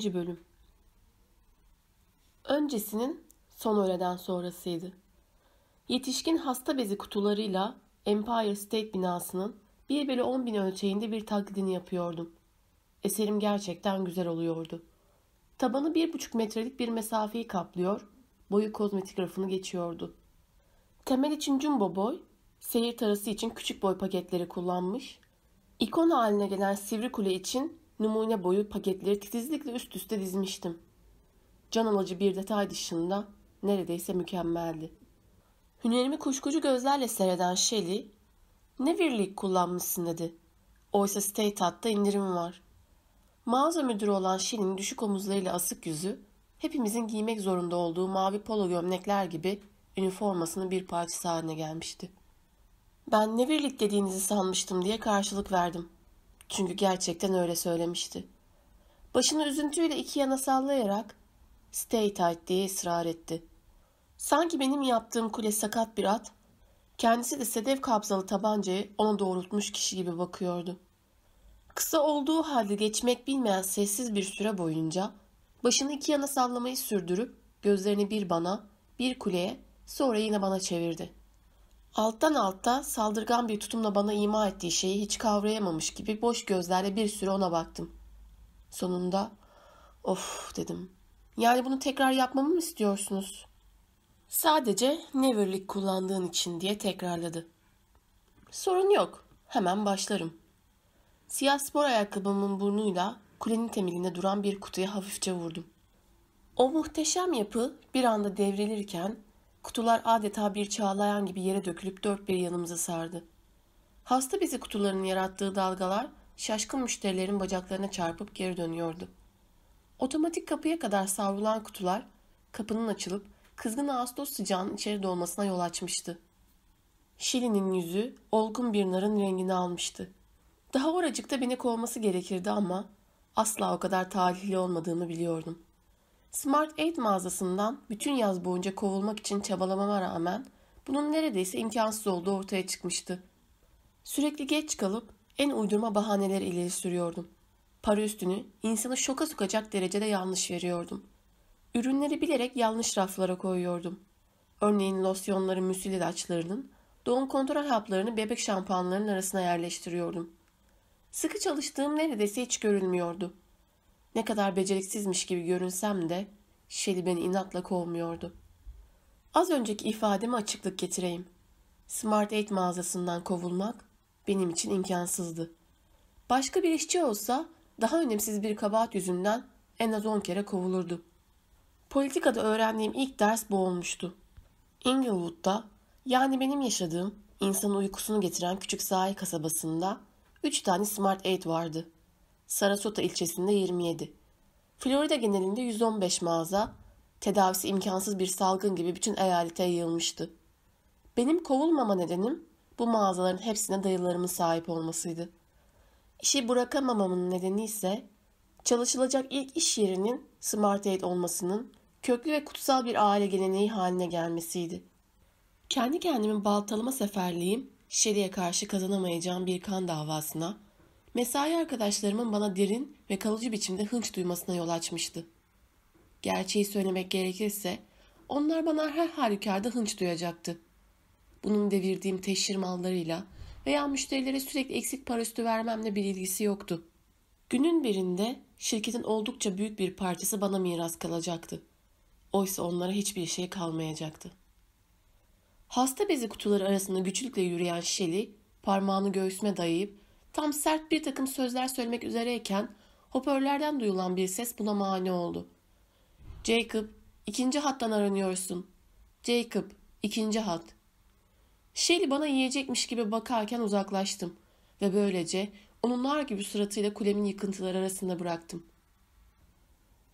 İkinci bölüm. Öncesinin son öğleden sonrasıydı. Yetişkin hasta bezi kutularıyla Empire State binasının 1 bölü 10 bin ölçeğinde bir taklidini yapıyordum. Eserim gerçekten güzel oluyordu. Tabanı bir buçuk metrelik bir mesafeyi kaplıyor, boyu kozmetik rafını geçiyordu. Temel için jumbo boy, seyir tarası için küçük boy paketleri kullanmış, ikon haline gelen sivri kule için numune boyu paketleri titizlikle üst üste dizmiştim. Can alıcı bir detay dışında neredeyse mükemmeldi. Hünerimi kuşkucu gözlerle seyreden Shelley, ne virlik kullanmışsın dedi. Oysa State Hut'ta indirim var. Mağaza müdürü olan Shelley'nin düşük omuzlarıyla asık yüzü, hepimizin giymek zorunda olduğu mavi polo gömlekler gibi üniformasının bir parçası haline gelmişti. Ben ne birlik dediğinizi sanmıştım diye karşılık verdim. Çünkü gerçekten öyle söylemişti. Başını üzüntüyle iki yana sallayarak stay tight diye ısrar etti. Sanki benim yaptığım kule sakat bir at, kendisi de sedef kabzalı tabancayı ona doğrultmuş kişi gibi bakıyordu. Kısa olduğu halde geçmek bilmeyen sessiz bir süre boyunca başını iki yana sallamayı sürdürüp gözlerini bir bana, bir kuleye, sonra yine bana çevirdi. Alttan altta saldırgan bir tutumla bana ima ettiği şeyi hiç kavrayamamış gibi boş gözlerle bir süre ona baktım. Sonunda of dedim. Yani bunu tekrar yapmamı mı istiyorsunuz? Sadece Neverlik kullandığın için diye tekrarladı. Sorun yok. Hemen başlarım. Siyah spor ayakkabımın burnuyla kulenin temelinde duran bir kutuya hafifçe vurdum. O muhteşem yapı bir anda devrilirken Kutular adeta bir çağlayan gibi yere dökülüp dört bir yanımıza sardı. Hasta bizi kutuların yarattığı dalgalar şaşkın müşterilerin bacaklarına çarpıp geri dönüyordu. Otomatik kapıya kadar savrulan kutular kapının açılıp kızgın Ağustos sıcağının içeri dolmasına yol açmıştı. Şili'nin yüzü olgun bir narın rengini almıştı. Daha oracıkta beni kovması gerekirdi ama asla o kadar talihli olmadığımı biliyordum. Smart Aid mağazasından bütün yaz boyunca kovulmak için çabalamama rağmen bunun neredeyse imkansız olduğu ortaya çıkmıştı. Sürekli geç kalıp en uydurma bahaneler ileri sürüyordum. Para üstünü insanı şoka sokacak derecede yanlış veriyordum. Ürünleri bilerek yanlış raflara koyuyordum. Örneğin losyonları müsil ilaçlarının, doğum kontrol haplarını bebek şampuanlarının arasına yerleştiriyordum. Sıkı çalıştığım neredeyse hiç görülmüyordu. Ne kadar beceriksizmiş gibi görünsem de Şeli beni inatla kovmuyordu. Az önceki ifademe açıklık getireyim. Smart Aid mağazasından kovulmak benim için imkansızdı. Başka bir işçi olsa daha önemsiz bir kabahat yüzünden en az on kere kovulurdu. Politikada öğrendiğim ilk ders bu olmuştu. Inglewood'da yani benim yaşadığım insanın uykusunu getiren küçük sahil kasabasında üç tane Smart Aid vardı.'' Sarasota ilçesinde 27. Florida genelinde 115 mağaza, tedavisi imkansız bir salgın gibi bütün eyalete yayılmıştı. Benim kovulmama nedenim bu mağazaların hepsine dayılarımın sahip olmasıydı. İşi bırakamamamın nedeni ise çalışılacak ilk iş yerinin Smart Aid olmasının köklü ve kutsal bir aile geleneği haline gelmesiydi. Kendi kendimi baltalama seferliğim, Şeli'ye karşı kazanamayacağım bir kan davasına, Mesai arkadaşlarımın bana derin ve kalıcı biçimde hınç duymasına yol açmıştı. Gerçeği söylemek gerekirse onlar bana her halükarda hınç duyacaktı. Bunun devirdiğim teşhir mallarıyla veya müşterilere sürekli eksik para üstü vermemle bir ilgisi yoktu. Günün birinde şirketin oldukça büyük bir parçası bana miras kalacaktı. Oysa onlara hiçbir şey kalmayacaktı. Hasta bezi kutuları arasında güçlükle yürüyen Şeli parmağını göğsüme dayayıp Tam sert bir takım sözler söylemek üzereyken hoparlörlerden duyulan bir ses buna mani oldu. Jacob, ikinci hattan aranıyorsun. Jacob, ikinci hat. Shelly bana yiyecekmiş gibi bakarken uzaklaştım ve böylece onun nar gibi suratıyla kulemin yıkıntıları arasında bıraktım.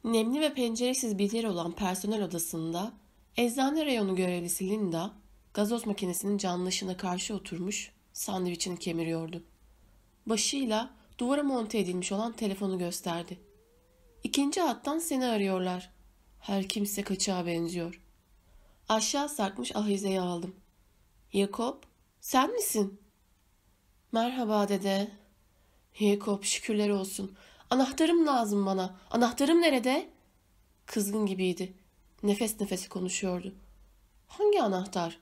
Nemli ve penceresiz bir yer olan personel odasında eczane reyonu görevlisi Linda gazoz makinesinin canlı ışığına karşı oturmuş sandviçini kemiriyordu başıyla duvara monte edilmiş olan telefonu gösterdi. İkinci hattan seni arıyorlar. Her kimse kaçağa benziyor. Aşağı sarkmış ahizeyi aldım. Yakup, sen misin? Merhaba dede. Yakup, şükürler olsun. Anahtarım lazım bana. Anahtarım nerede? Kızgın gibiydi. Nefes nefese konuşuyordu. Hangi anahtar?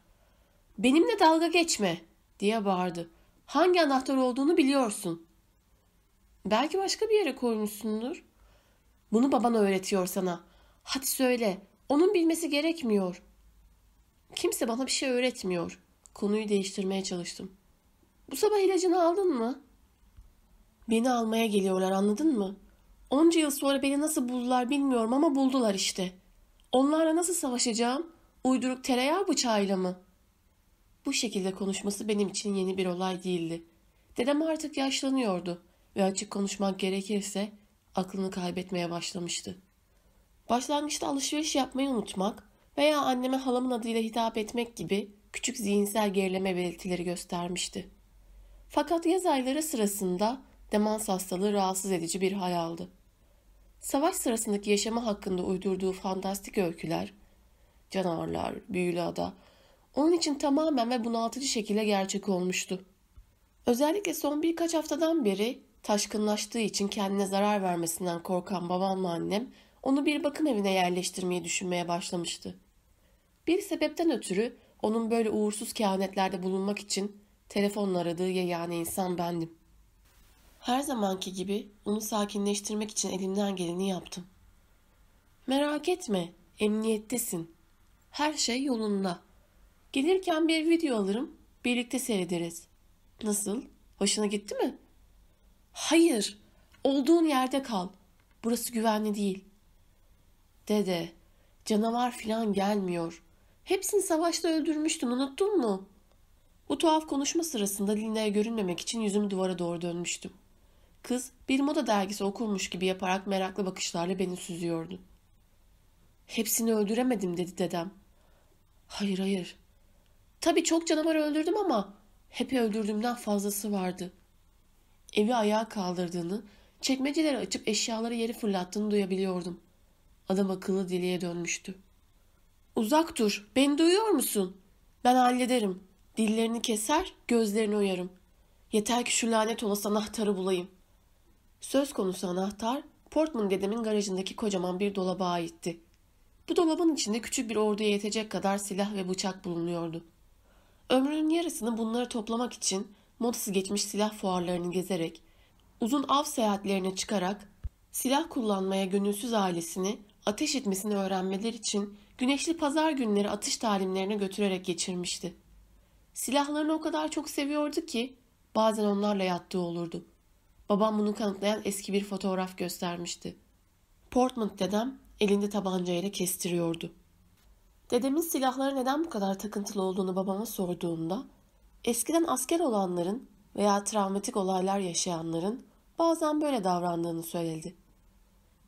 Benimle dalga geçme diye bağırdı. Hangi anahtar olduğunu biliyorsun. Belki başka bir yere koymuşsundur. Bunu baban öğretiyor sana. Hadi söyle. Onun bilmesi gerekmiyor. Kimse bana bir şey öğretmiyor. Konuyu değiştirmeye çalıştım. Bu sabah ilacını aldın mı? Beni almaya geliyorlar anladın mı? Onca yıl sonra beni nasıl buldular bilmiyorum ama buldular işte. Onlarla nasıl savaşacağım? Uyduruk tereyağı bıçağıyla mı? Bu şekilde konuşması benim için yeni bir olay değildi. Dedem artık yaşlanıyordu ve açık konuşmak gerekirse aklını kaybetmeye başlamıştı. Başlangıçta alışveriş yapmayı unutmak veya anneme halamın adıyla hitap etmek gibi küçük zihinsel gerileme belirtileri göstermişti. Fakat yaz ayları sırasında demans hastalığı rahatsız edici bir hal aldı. Savaş sırasındaki yaşamı hakkında uydurduğu fantastik öyküler, canavarlar, büyülü ada, onun için tamamen ve bunaltıcı şekilde gerçek olmuştu. Özellikle son birkaç haftadan beri taşkınlaştığı için kendine zarar vermesinden korkan babamla annem onu bir bakım evine yerleştirmeyi düşünmeye başlamıştı. Bir sebepten ötürü onun böyle uğursuz kehanetlerde bulunmak için telefonla aradığı yegane insan bendim. Her zamanki gibi onu sakinleştirmek için elimden geleni yaptım. Merak etme, emniyettesin. Her şey yolunda. Gelirken bir video alırım, birlikte seyrederiz. Nasıl? Hoşuna gitti mi? Hayır, olduğun yerde kal. Burası güvenli değil. Dede, canavar filan gelmiyor. Hepsini savaşta öldürmüştün, unuttun mu? Bu tuhaf konuşma sırasında Lina'ya görünmemek için yüzümü duvara doğru dönmüştüm. Kız bir moda dergisi okurmuş gibi yaparak meraklı bakışlarla beni süzüyordu. Hepsini öldüremedim dedi dedem. Hayır hayır. Tabii çok canavar öldürdüm ama hep öldürdüğümden fazlası vardı. Evi ayağa kaldırdığını, çekmeceleri açıp eşyaları yeri fırlattığını duyabiliyordum. Adam akıllı diliye dönmüştü. Uzak dur, beni duyuyor musun? Ben hallederim. Dillerini keser, gözlerini oyarım. Yeter ki şu lanet olası anahtarı bulayım. Söz konusu anahtar, Portman dedemin garajındaki kocaman bir dolaba aitti. Bu dolabın içinde küçük bir orduya yetecek kadar silah ve bıçak bulunuyordu. Ömrünün yarısını bunları toplamak için modası geçmiş silah fuarlarını gezerek, uzun av seyahatlerine çıkarak, silah kullanmaya gönülsüz ailesini ateş etmesini öğrenmeler için güneşli pazar günleri atış talimlerine götürerek geçirmişti. Silahlarını o kadar çok seviyordu ki bazen onlarla yattığı olurdu. Babam bunu kanıtlayan eski bir fotoğraf göstermişti. Portman dedem elinde tabancayla kestiriyordu. Dedemin silahlara neden bu kadar takıntılı olduğunu babama sorduğumda, eskiden asker olanların veya travmatik olaylar yaşayanların bazen böyle davrandığını söyledi.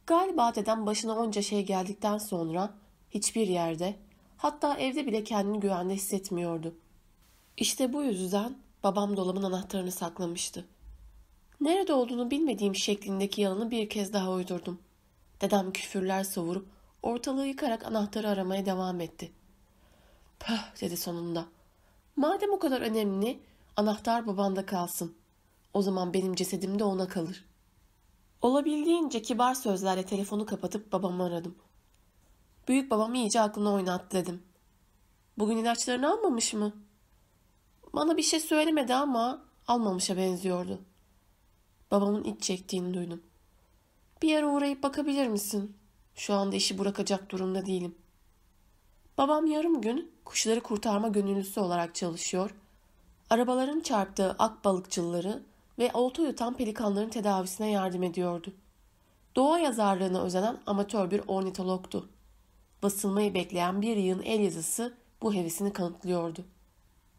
Galiba dedem başına onca şey geldikten sonra hiçbir yerde, hatta evde bile kendini güvende hissetmiyordu. İşte bu yüzden babam dolabın anahtarını saklamıştı. Nerede olduğunu bilmediğim şeklindeki yalanı bir kez daha uydurdum. Dedem küfürler savurup ortalığı yıkarak anahtarı aramaya devam etti. Pöh dedi sonunda. Madem o kadar önemli, anahtar babanda kalsın. O zaman benim cesedim de ona kalır. Olabildiğince kibar sözlerle telefonu kapatıp babamı aradım. Büyük babam iyice aklını oynattı dedim. Bugün ilaçlarını almamış mı? Bana bir şey söylemedi ama almamışa benziyordu. Babamın iç çektiğini duydum. Bir yere uğrayıp bakabilir misin? Şu anda işi bırakacak durumda değilim. Babam yarım gün kuşları kurtarma gönüllüsü olarak çalışıyor. Arabaların çarptığı ak balıkçıları ve olta yutan pelikanların tedavisine yardım ediyordu. Doğa yazarlığına özenen amatör bir ornitologtu. Basılmayı bekleyen bir yığın el yazısı bu hevesini kanıtlıyordu.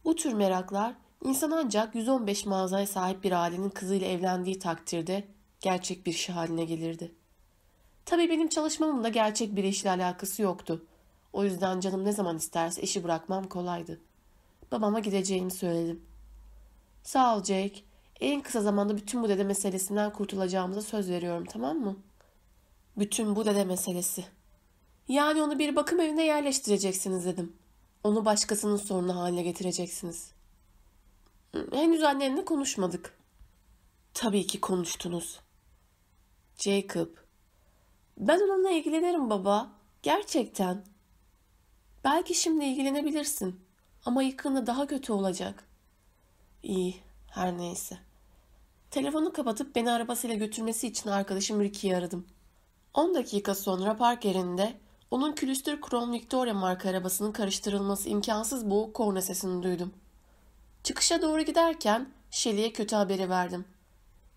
Bu tür meraklar insan ancak 115 mağazaya sahip bir ailenin kızıyla evlendiği takdirde gerçek bir iş haline gelirdi. Tabii benim çalışmamın da gerçek bir işle alakası yoktu. O yüzden canım ne zaman isterse işi bırakmam kolaydı. Babama gideceğimi söyledim. Sağ ol Jake. En kısa zamanda bütün bu dede meselesinden kurtulacağımıza söz veriyorum tamam mı? Bütün bu dede meselesi. Yani onu bir bakım evine yerleştireceksiniz dedim. Onu başkasının sorunu haline getireceksiniz. Henüz annenle konuşmadık. Tabii ki konuştunuz. Jacob. Ben onunla ilgilenirim baba. Gerçekten. Belki şimdi ilgilenebilirsin. Ama yakında daha kötü olacak. İyi, her neyse. Telefonu kapatıp beni arabasıyla götürmesi için arkadaşım Ricky'yi aradım. 10 dakika sonra park yerinde onun külüstür Crown Victoria marka arabasının karıştırılması imkansız boğuk korna sesini duydum. Çıkışa doğru giderken Shelley'e kötü haberi verdim.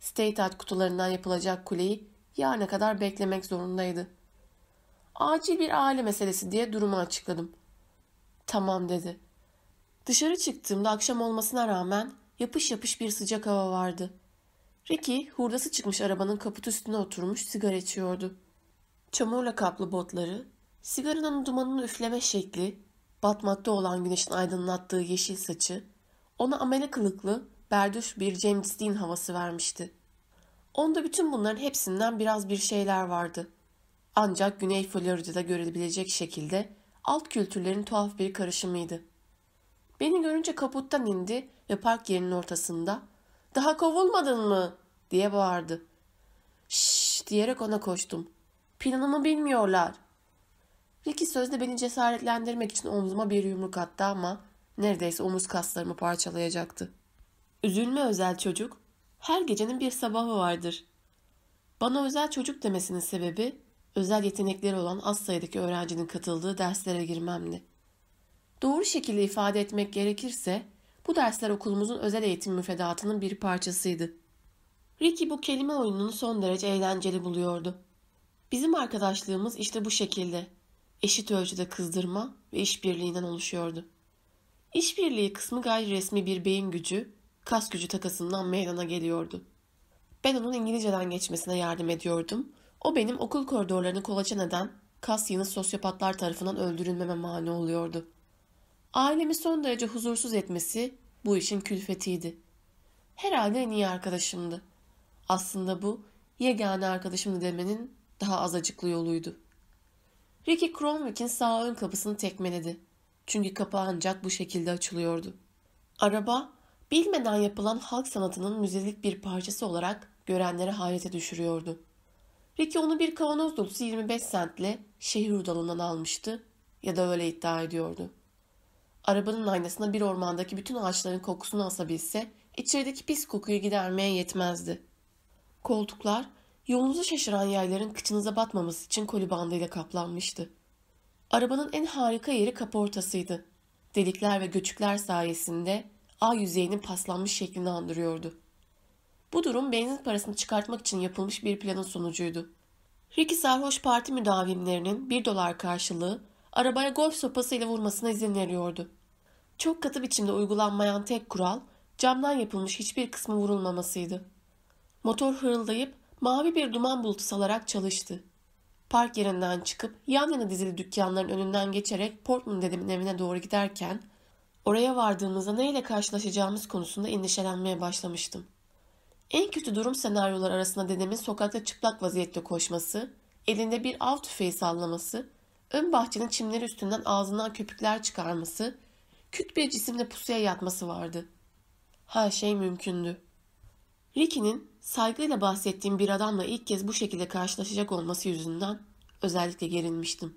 State Art kutularından yapılacak kuleyi yarına kadar beklemek zorundaydı. Acil bir aile meselesi diye durumu açıkladım. Tamam dedi. Dışarı çıktığımda akşam olmasına rağmen yapış yapış bir sıcak hava vardı. Ricky hurdası çıkmış arabanın kaput üstüne oturmuş sigara içiyordu. Çamurla kaplı botları, sigaranın dumanını üfleme şekli, batmakta olan güneşin aydınlattığı yeşil saçı, ona amele kılıklı, berduş bir James Dean havası vermişti. Onda bütün bunların hepsinden biraz bir şeyler vardı. Ancak Güney Florida'da görülebilecek şekilde alt kültürlerin tuhaf bir karışımıydı. Beni görünce kaputtan indi ve park yerinin ortasında ''Daha kovulmadın mı?'' diye bağırdı. ''Şşş'' diyerek ona koştum. ''Planımı bilmiyorlar.'' Ricky sözde beni cesaretlendirmek için omzuma bir yumruk attı ama neredeyse omuz kaslarımı parçalayacaktı. Üzülme özel çocuk. Her gecenin bir sabahı vardır. Bana özel çocuk demesinin sebebi özel yetenekleri olan az sayıdaki öğrencinin katıldığı derslere girmemdi. Doğru şekilde ifade etmek gerekirse bu dersler okulumuzun özel eğitim müfredatının bir parçasıydı. Ricky bu kelime oyununu son derece eğlenceli buluyordu. Bizim arkadaşlığımız işte bu şekilde eşit ölçüde kızdırma ve işbirliğinden oluşuyordu. İşbirliği kısmı gayri resmi bir beyin gücü, kas gücü takasından meydana geliyordu. Ben onun İngilizceden geçmesine yardım ediyordum. O benim okul koridorlarını kolaçan eden kas yığını sosyopatlar tarafından öldürülmeme mani oluyordu. Ailemi son derece huzursuz etmesi bu işin külfetiydi. Herhalde en iyi arkadaşımdı. Aslında bu yegane arkadaşımdı demenin daha az acıklı yoluydu. Ricky Cromwick'in sağ ön kapısını tekmeledi. Çünkü kapı ancak bu şekilde açılıyordu. Araba, bilmeden yapılan halk sanatının müzelik bir parçası olarak görenleri hayrete düşürüyordu. Ricky onu bir kavanoz dolusu 25 sentle şehir hurdalından almıştı ya da öyle iddia ediyordu. Arabanın aynasına bir ormandaki bütün ağaçların kokusunu asabilse içerideki pis kokuyu gidermeye yetmezdi. Koltuklar yolunuzu şaşıran yayların kıçınıza batmaması için koli bandıyla kaplanmıştı. Arabanın en harika yeri kaportasıydı. Delikler ve göçükler sayesinde ağ yüzeyinin paslanmış şeklini andırıyordu. Bu durum benzin parasını çıkartmak için yapılmış bir planın sonucuydu. Ricky sarhoş parti müdavimlerinin bir dolar karşılığı arabaya golf sopasıyla vurmasına izin veriyordu. Çok katı biçimde uygulanmayan tek kural camdan yapılmış hiçbir kısmı vurulmamasıydı. Motor hırıldayıp mavi bir duman bulutu salarak çalıştı. Park yerinden çıkıp yan yana dizili dükkanların önünden geçerek Portman dedemin evine doğru giderken oraya vardığımızda neyle karşılaşacağımız konusunda endişelenmeye başlamıştım. En kötü durum senaryolar arasında dedemin sokakta çıplak vaziyette koşması, elinde bir av tüfeği sallaması, ön bahçenin çimleri üstünden ağzından köpükler çıkarması, küt bir cisimle pusuya yatması vardı. Her şey mümkündü. Ricky'nin saygıyla bahsettiğim bir adamla ilk kez bu şekilde karşılaşacak olması yüzünden özellikle gerilmiştim.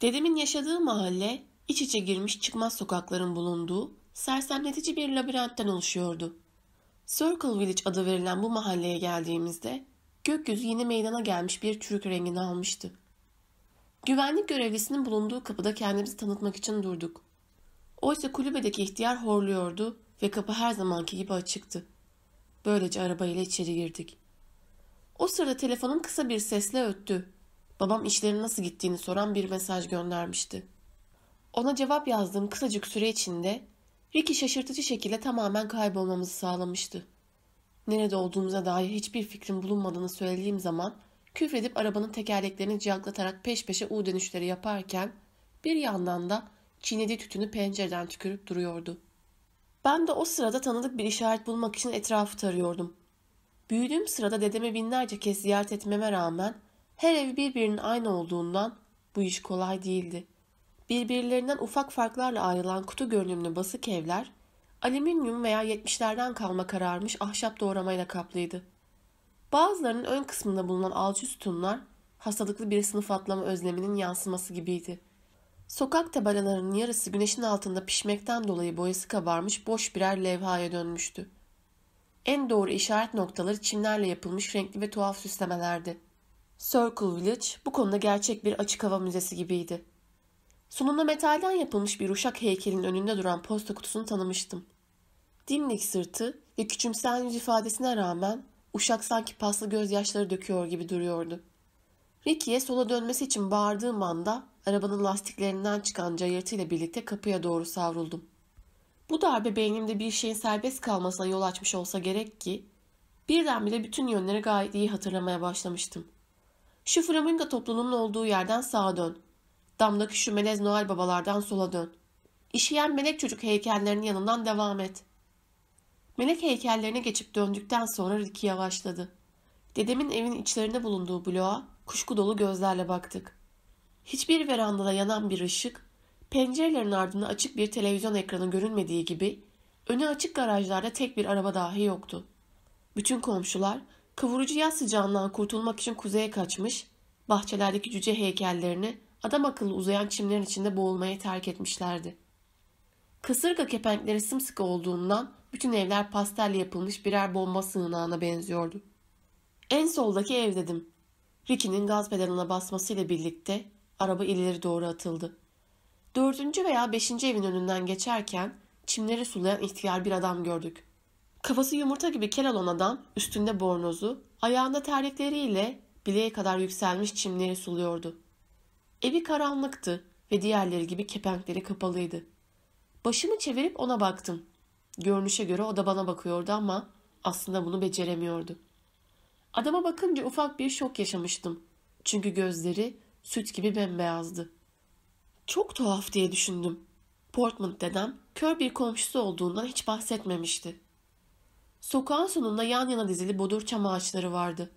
Dedemin yaşadığı mahalle iç içe girmiş çıkmaz sokakların bulunduğu sersemletici bir labirentten oluşuyordu. Circle Village adı verilen bu mahalleye geldiğimizde gökyüzü yeni meydana gelmiş bir çürük rengini almıştı. Güvenlik görevlisinin bulunduğu kapıda kendimizi tanıtmak için durduk. Oysa kulübedeki ihtiyar horluyordu ve kapı her zamanki gibi açıktı. Böylece arabayla içeri girdik. O sırada telefonum kısa bir sesle öttü. Babam işlerin nasıl gittiğini soran bir mesaj göndermişti. Ona cevap yazdığım kısacık süre içinde Ricky şaşırtıcı şekilde tamamen kaybolmamızı sağlamıştı. Nerede olduğumuza dair hiçbir fikrim bulunmadığını söylediğim zaman küfredip arabanın tekerleklerini ciyaklatarak peş peşe U dönüşleri yaparken bir yandan da çiğnediği tütünü pencereden tükürüp duruyordu. Ben de o sırada tanıdık bir işaret bulmak için etrafı tarıyordum. Büyüdüğüm sırada dedeme binlerce kez ziyaret etmeme rağmen her ev birbirinin aynı olduğundan bu iş kolay değildi. Birbirlerinden ufak farklarla ayrılan kutu görünümlü basık evler, alüminyum veya yetmişlerden kalma kararmış ahşap doğramayla kaplıydı. Bazılarının ön kısmında bulunan alçı sütunlar hastalıklı bir sınıf atlama özleminin yansıması gibiydi. Sokak tabelalarının yarısı güneşin altında pişmekten dolayı boyası kabarmış boş birer levhaya dönmüştü. En doğru işaret noktaları çimlerle yapılmış renkli ve tuhaf süslemelerdi. Circle Village bu konuda gerçek bir açık hava müzesi gibiydi. Sonunda metalden yapılmış bir uşak heykelinin önünde duran posta kutusunu tanımıştım. Dimdik sırtı ve küçümseyen yüz ifadesine rağmen uşak sanki paslı gözyaşları döküyor gibi duruyordu. Ricky'ye sola dönmesi için bağırdığım anda arabanın lastiklerinden çıkan cayırtıyla birlikte kapıya doğru savruldum. Bu darbe beynimde bir şeyin serbest kalmasına yol açmış olsa gerek ki birdenbire bütün yönleri gayet iyi hatırlamaya başlamıştım. Şu flamingo topluluğunun olduğu yerden sağa dön. Damdaki şu melez Noel babalardan sola dön. İşeyen melek çocuk heykellerinin yanından devam et. Melek heykellerine geçip döndükten sonra Ricky yavaşladı. Dedemin evin içlerinde bulunduğu bloğa kuşku dolu gözlerle baktık. Hiçbir verandada yanan bir ışık, pencerelerin ardında açık bir televizyon ekranı görünmediği gibi önü açık garajlarda tek bir araba dahi yoktu. Bütün komşular kavurucu yaz sıcağından kurtulmak için kuzeye kaçmış, bahçelerdeki cüce heykellerini adam akıllı uzayan çimlerin içinde boğulmaya terk etmişlerdi. Kasırga kepenkleri sımsıkı olduğundan bütün evler pastelle yapılmış birer bomba sığınağına benziyordu. En soldaki ev dedim. Ricky'nin gaz pedalına basmasıyla birlikte araba ileri doğru atıldı. Dördüncü veya beşinci evin önünden geçerken çimleri sulayan ihtiyar bir adam gördük. Kafası yumurta gibi kel olan adam üstünde bornozu, ayağında terlikleriyle bileğe kadar yükselmiş çimleri suluyordu. Evi karanlıktı ve diğerleri gibi kepenkleri kapalıydı. Başımı çevirip ona baktım. Görünüşe göre o da bana bakıyordu ama aslında bunu beceremiyordu. Adama bakınca ufak bir şok yaşamıştım. Çünkü gözleri süt gibi bembeyazdı. Çok tuhaf diye düşündüm. Portman dedem kör bir komşusu olduğundan hiç bahsetmemişti. Sokağın sonunda yan yana dizili bodur çam ağaçları vardı.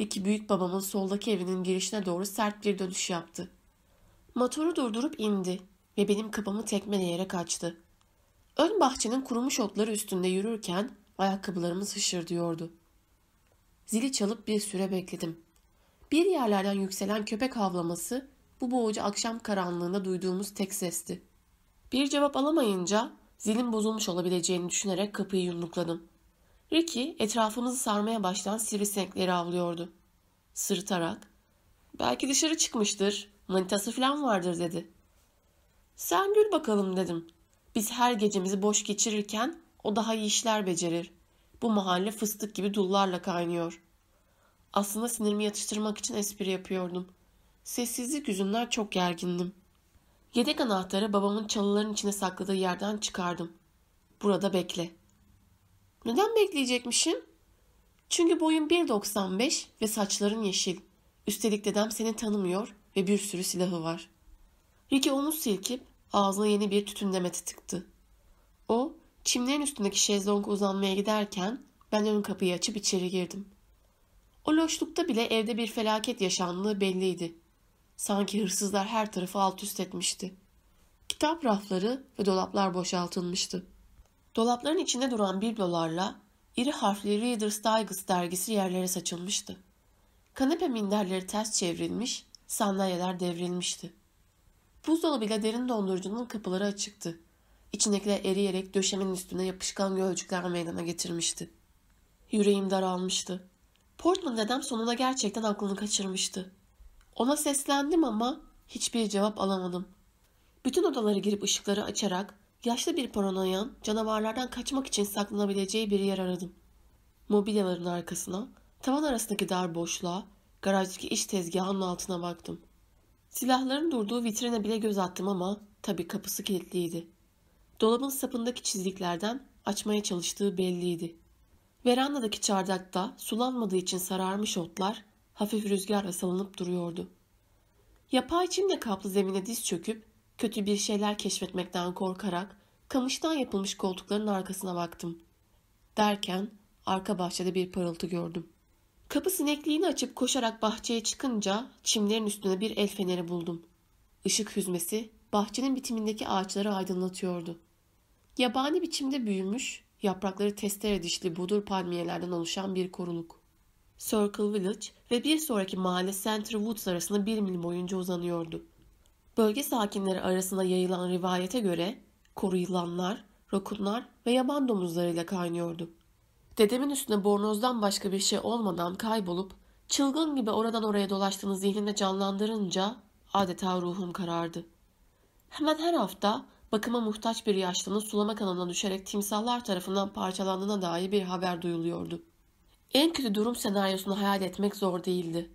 Ricky büyük babamın soldaki evinin girişine doğru sert bir dönüş yaptı. Motoru durdurup indi ve benim kapımı tekmeleyerek açtı. Ön bahçenin kurumuş otları üstünde yürürken ayakkabılarımız hışırdıyordu. Zili çalıp bir süre bekledim. Bir yerlerden yükselen köpek havlaması bu boğucu akşam karanlığında duyduğumuz tek sesti. Bir cevap alamayınca zilin bozulmuş olabileceğini düşünerek kapıyı yumrukladım. Ricky etrafımızı sarmaya başlayan sivrisinekleri avlıyordu. Sırıtarak, belki dışarı çıkmıştır, manitası falan vardır dedi. Sen gül bakalım dedim. Biz her gecemizi boş geçirirken o daha iyi işler becerir. Bu mahalle fıstık gibi dullarla kaynıyor. Aslında sinirimi yatıştırmak için espri yapıyordum. Sessizlik yüzünden çok gergindim. Yedek anahtarı babamın çalıların içine sakladığı yerden çıkardım. Burada bekle. Neden bekleyecekmişim? Çünkü boyun 1.95 ve saçların yeşil. Üstelik dedem seni tanımıyor ve bir sürü silahı var. Ricky onu silkip ağzına yeni bir tütün demeti tıktı. O çimlerin üstündeki şezlonga uzanmaya giderken ben ön kapıyı açıp içeri girdim. O loşlukta bile evde bir felaket yaşandığı belliydi. Sanki hırsızlar her tarafı alt üst etmişti. Kitap rafları ve dolaplar boşaltılmıştı. Dolapların içinde duran biblolarla iri harfli Reader's Digest dergisi yerlere saçılmıştı. Kanepe minderleri ters çevrilmiş, sandalyeler devrilmişti. Buzdolabıyla derin dondurucunun kapıları açıktı. İçindekiler eriyerek döşemenin üstüne yapışkan gölcükler meydana getirmişti. Yüreğim daralmıştı. Portman dedem sonunda gerçekten aklını kaçırmıştı. Ona seslendim ama hiçbir cevap alamadım. Bütün odaları girip ışıkları açarak yaşlı bir paranoyan canavarlardan kaçmak için saklanabileceği bir yer aradım. Mobilyaların arkasına, tavan arasındaki dar boşluğa, garajdaki iş tezgahının altına baktım. Silahların durduğu vitrine bile göz attım ama tabii kapısı kilitliydi. Dolabın sapındaki çiziklerden açmaya çalıştığı belliydi. Verandadaki çardakta sulanmadığı için sararmış otlar hafif rüzgarla salınıp duruyordu. Yapay çimle kaplı zemine diz çöküp kötü bir şeyler keşfetmekten korkarak kamıştan yapılmış koltukların arkasına baktım. Derken arka bahçede bir parıltı gördüm. Kapı sinekliğini açıp koşarak bahçeye çıkınca çimlerin üstünde bir el feneri buldum. Işık hüzmesi bahçenin bitimindeki ağaçları aydınlatıyordu. Yabani biçimde büyümüş, yaprakları testere dişli budur palmiyelerden oluşan bir koruluk. Circle Village ve bir sonraki mahalle Center Woods arasında bir mil boyunca uzanıyordu. Bölge sakinleri arasında yayılan rivayete göre koru yılanlar, rakunlar ve yaban domuzlarıyla kaynıyordu. Dedemin üstüne bornozdan başka bir şey olmadan kaybolup çılgın gibi oradan oraya dolaştığını zihnimde canlandırınca adeta ruhum karardı. Hemen her hafta bakıma muhtaç bir yaşlının sulama kanalına düşerek timsahlar tarafından parçalandığına dair bir haber duyuluyordu. En kötü durum senaryosunu hayal etmek zor değildi.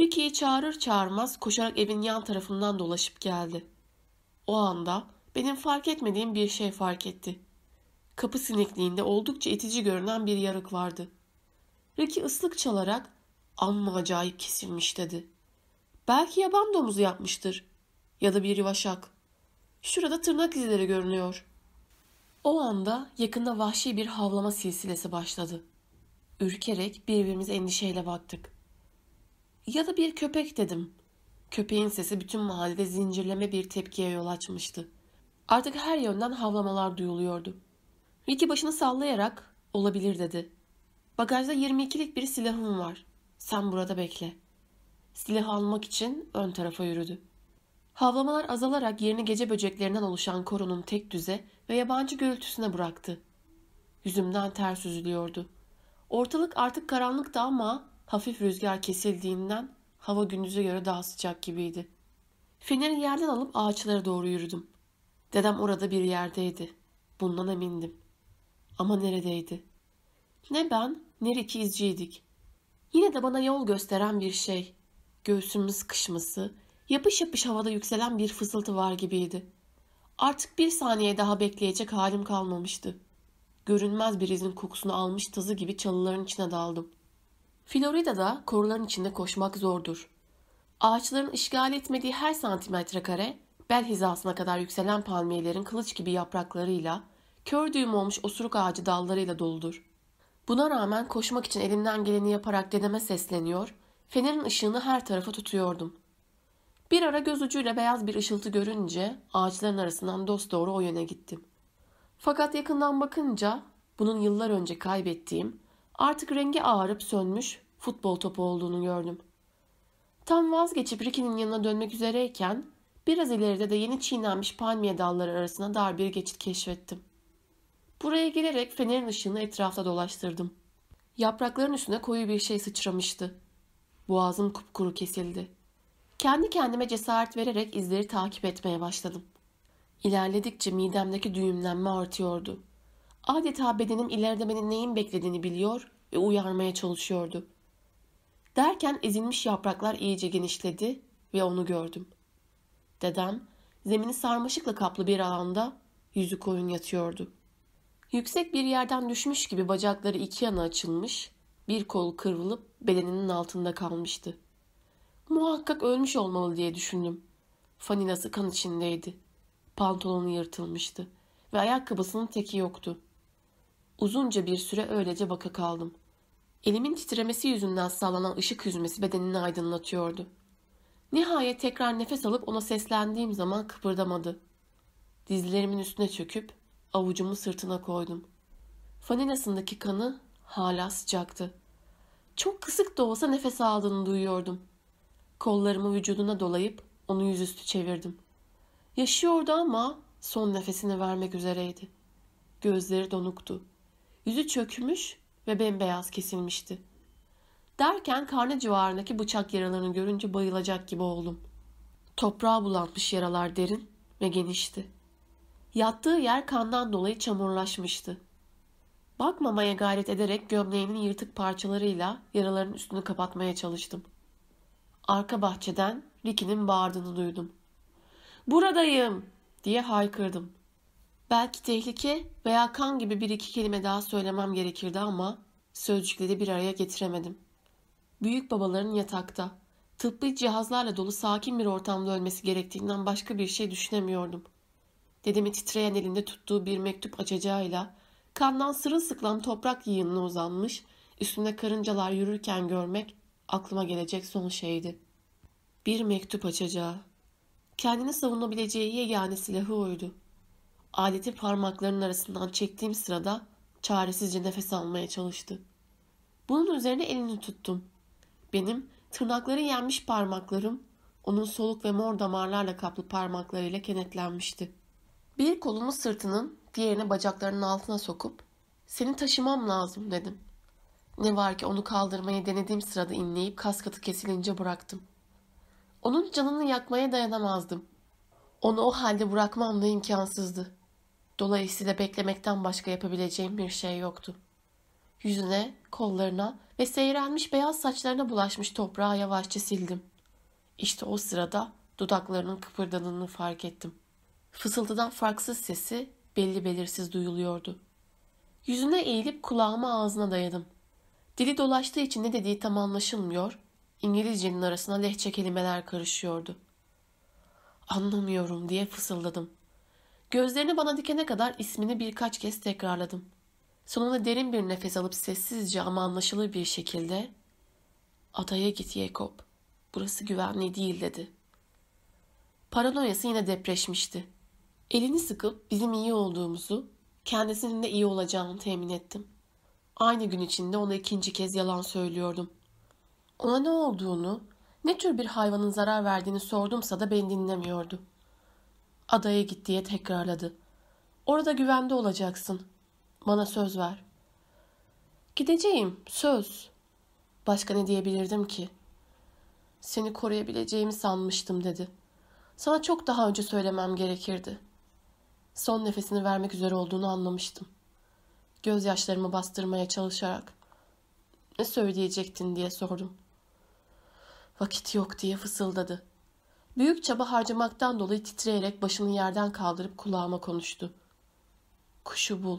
Ricky'yi çağırır çağırmaz koşarak evin yan tarafından dolaşıp geldi. O anda benim fark etmediğim bir şey fark etti. Kapı sinekliğinde oldukça itici görünen bir yarık vardı. Ricky ıslık çalarak amma acayip kesilmiş dedi. Belki yaban domuzu yapmıştır. Ya da bir vaşak. Şurada tırnak izleri görünüyor. O anda yakında vahşi bir havlama silsilesi başladı. Ürkerek birbirimize endişeyle baktık. Ya da bir köpek dedim. Köpeğin sesi bütün mahallede zincirleme bir tepkiye yol açmıştı. Artık her yönden havlamalar duyuluyordu. Ricky başını sallayarak olabilir dedi. Bagajda 22'lik bir silahım var. Sen burada bekle. Silah almak için ön tarafa yürüdü. Havlamalar azalarak yerini gece böceklerinden oluşan koronun tek düze ve yabancı gürültüsüne bıraktı. Yüzümden ter süzülüyordu. Ortalık artık karanlıktı ama hafif rüzgar kesildiğinden hava gündüze göre daha sıcak gibiydi. Feneri yerden alıp ağaçlara doğru yürüdüm. Dedem orada bir yerdeydi. Bundan emindim. Ama neredeydi? Ne ben ne Ricky izciydik. Yine de bana yol gösteren bir şey. Göğsümün sıkışması, yapış yapış havada yükselen bir fısıltı var gibiydi. Artık bir saniye daha bekleyecek halim kalmamıştı. Görünmez bir izin kokusunu almış tazı gibi çalıların içine daldım. Florida'da koruların içinde koşmak zordur. Ağaçların işgal etmediği her santimetre kare, bel hizasına kadar yükselen palmiyelerin kılıç gibi yapraklarıyla, kör düğüm olmuş osuruk ağacı dallarıyla doludur. Buna rağmen koşmak için elimden geleni yaparak dedeme sesleniyor, fenerin ışığını her tarafa tutuyordum. Bir ara göz ucuyla beyaz bir ışıltı görünce ağaçların arasından dost doğru o yöne gittim. Fakat yakından bakınca bunun yıllar önce kaybettiğim, artık rengi ağarıp sönmüş futbol topu olduğunu gördüm. Tam vazgeçip Ricky'nin yanına dönmek üzereyken biraz ileride de yeni çiğnenmiş palmiye dalları arasına dar bir geçit keşfettim. Buraya gelerek fenerin ışığını etrafta dolaştırdım. Yaprakların üstüne koyu bir şey sıçramıştı. Boğazım kupkuru kesildi. Kendi kendime cesaret vererek izleri takip etmeye başladım. İlerledikçe midemdeki düğümlenme artıyordu. Adeta bedenim ileride benim neyin beklediğini biliyor ve uyarmaya çalışıyordu. Derken ezilmiş yapraklar iyice genişledi ve onu gördüm. Dedem zemini sarmaşıkla kaplı bir alanda yüzü koyun yatıyordu. Yüksek bir yerden düşmüş gibi bacakları iki yana açılmış, bir kolu kıvrılıp bedeninin altında kalmıştı. Muhakkak ölmüş olmalı diye düşündüm. Faninası kan içindeydi. Pantolonu yırtılmıştı ve ayakkabısının teki yoktu. Uzunca bir süre öylece baka kaldım. Elimin titremesi yüzünden sağlanan ışık hüzmesi bedenini aydınlatıyordu. Nihayet tekrar nefes alıp ona seslendiğim zaman kıpırdamadı. Dizlerimin üstüne çöküp avucumu sırtına koydum. Faninasındaki kanı hala sıcaktı. Çok kısık da olsa nefes aldığını duyuyordum. Kollarımı vücuduna dolayıp onu yüzüstü çevirdim. Yaşıyordu ama son nefesini vermek üzereydi. Gözleri donuktu. Yüzü çökmüş ve bembeyaz kesilmişti. Derken karnı civarındaki bıçak yaralarını görünce bayılacak gibi oldum. Toprağa bulanmış yaralar derin ve genişti. Yattığı yer kandan dolayı çamurlaşmıştı. Bakmamaya gayret ederek gömleğimin yırtık parçalarıyla yaraların üstünü kapatmaya çalıştım. Arka bahçeden Ricky'nin bağırdığını duydum. Buradayım diye haykırdım. Belki tehlike veya kan gibi bir iki kelime daha söylemem gerekirdi ama sözcükleri bir araya getiremedim. Büyük babaların yatakta, tıbbi cihazlarla dolu sakin bir ortamda ölmesi gerektiğinden başka bir şey düşünemiyordum. Dedemi titreyen elinde tuttuğu bir mektup açacağıyla kandan sırılsıklam toprak yığınına uzanmış, üstünde karıncalar yürürken görmek aklıma gelecek son şeydi. Bir mektup açacağı. Kendini savunabileceği yegane silahı oydu. Aleti parmaklarının arasından çektiğim sırada çaresizce nefes almaya çalıştı. Bunun üzerine elini tuttum. Benim tırnakları yenmiş parmaklarım onun soluk ve mor damarlarla kaplı parmaklarıyla kenetlenmişti. Bir kolumu sırtının, diğerini bacaklarının altına sokup seni taşımam lazım dedim. Ne var ki onu kaldırmayı denediğim sırada inleyip kaskatı kesilince bıraktım. Onun canını yakmaya dayanamazdım. Onu o halde bırakmam da imkansızdı. Dolayısıyla beklemekten başka yapabileceğim bir şey yoktu. Yüzüne, kollarına ve seyrelmiş beyaz saçlarına bulaşmış toprağı yavaşça sildim. İşte o sırada dudaklarının kıpırdadığını fark ettim. Fısıltıdan farksız sesi belli belirsiz duyuluyordu. Yüzüne eğilip kulağımı ağzına dayadım. Dili dolaştığı için ne dediği tam anlaşılmıyor, İngilizcenin arasına lehçe kelimeler karışıyordu. Anlamıyorum diye fısıldadım. Gözlerini bana dikene kadar ismini birkaç kez tekrarladım. Sonunda derin bir nefes alıp sessizce ama anlaşılır bir şekilde ''Adaya git Jacob. Burası güvenli değil.'' dedi. Paranoyası yine depreşmişti. Elini sıkıp bizim iyi olduğumuzu, kendisinin de iyi olacağını temin ettim. Aynı gün içinde ona ikinci kez yalan söylüyordum. Ona ne olduğunu, ne tür bir hayvanın zarar verdiğini sordumsa da beni dinlemiyordu. Adaya git diye tekrarladı. Orada güvende olacaksın. Bana söz ver. Gideceğim, söz. Başka ne diyebilirdim ki? Seni koruyabileceğimi sanmıştım dedi. Sana çok daha önce söylemem gerekirdi. Son nefesini vermek üzere olduğunu anlamıştım. Gözyaşlarımı bastırmaya çalışarak ne söyleyecektin diye sordum. Vakit yok diye fısıldadı. Büyük çaba harcamaktan dolayı titreyerek başını yerden kaldırıp kulağıma konuştu. Kuşu bul.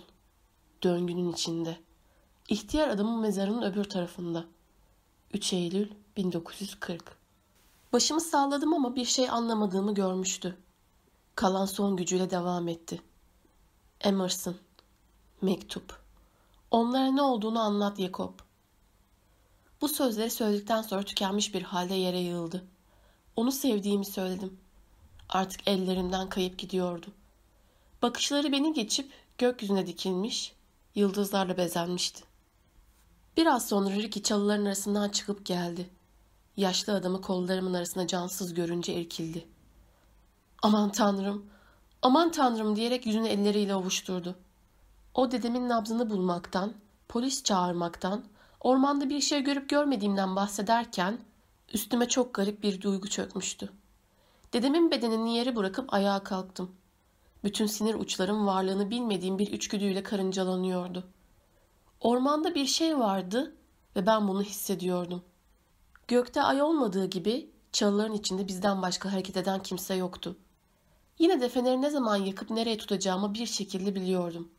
Döngünün içinde. İhtiyar adamın mezarının öbür tarafında. 3 Eylül 1940 Başımı salladım ama bir şey anlamadığımı görmüştü. Kalan son gücüyle devam etti. Emerson. Mektup. Onlara ne olduğunu anlat Jacob. Bu sözleri söyledikten sonra tükenmiş bir halde yere yığıldı. Onu sevdiğimi söyledim. Artık ellerimden kayıp gidiyordu. Bakışları beni geçip gökyüzüne dikilmiş, yıldızlarla bezenmişti. Biraz sonra Ricky çalıların arasından çıkıp geldi. Yaşlı adamı kollarımın arasında cansız görünce irkildi. Aman tanrım, aman tanrım diyerek yüzünü elleriyle ovuşturdu. O dedemin nabzını bulmaktan, polis çağırmaktan, ormanda bir şey görüp görmediğimden bahsederken üstüme çok garip bir duygu çökmüştü. Dedemin bedenini yere bırakıp ayağa kalktım. Bütün sinir uçlarım varlığını bilmediğim bir içgüdüyle karıncalanıyordu. Ormanda bir şey vardı ve ben bunu hissediyordum. Gökte ay olmadığı gibi çalıların içinde bizden başka hareket eden kimse yoktu. Yine de feneri ne zaman yakıp nereye tutacağımı bir şekilde biliyordum.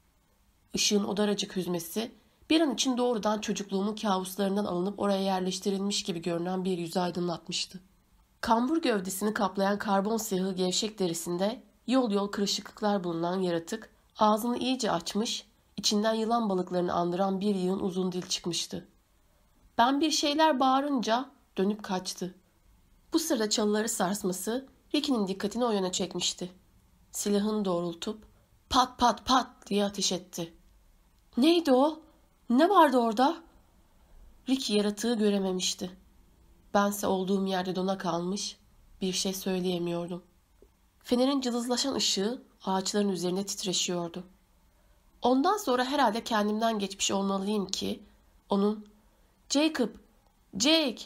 Işığın o daracık hüzmesi bir an için doğrudan çocukluğumun kabuslarından alınıp oraya yerleştirilmiş gibi görünen bir yüzü aydınlatmıştı. Kambur gövdesini kaplayan karbon siyahı gevşek derisinde yol yol kırışıklıklar bulunan yaratık ağzını iyice açmış, içinden yılan balıklarını andıran bir yığın uzun dil çıkmıştı. Ben bir şeyler bağırınca dönüp kaçtı. Bu sırada çalıları sarsması Ricky'nin dikkatini o yöne çekmişti. Silahını doğrultup pat pat pat diye ateş etti. Neydi o? Ne vardı orada? Ricky yaratığı görememişti. Bense olduğum yerde dona kalmış, bir şey söyleyemiyordum. Fenerin cılızlaşan ışığı ağaçların üzerinde titreşiyordu. Ondan sonra herhalde kendimden geçmiş olmalıyım ki onun Jacob, Jake,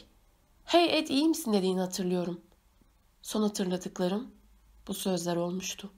hey Ed iyi misin dediğini hatırlıyorum. Son hatırladıklarım bu sözler olmuştu.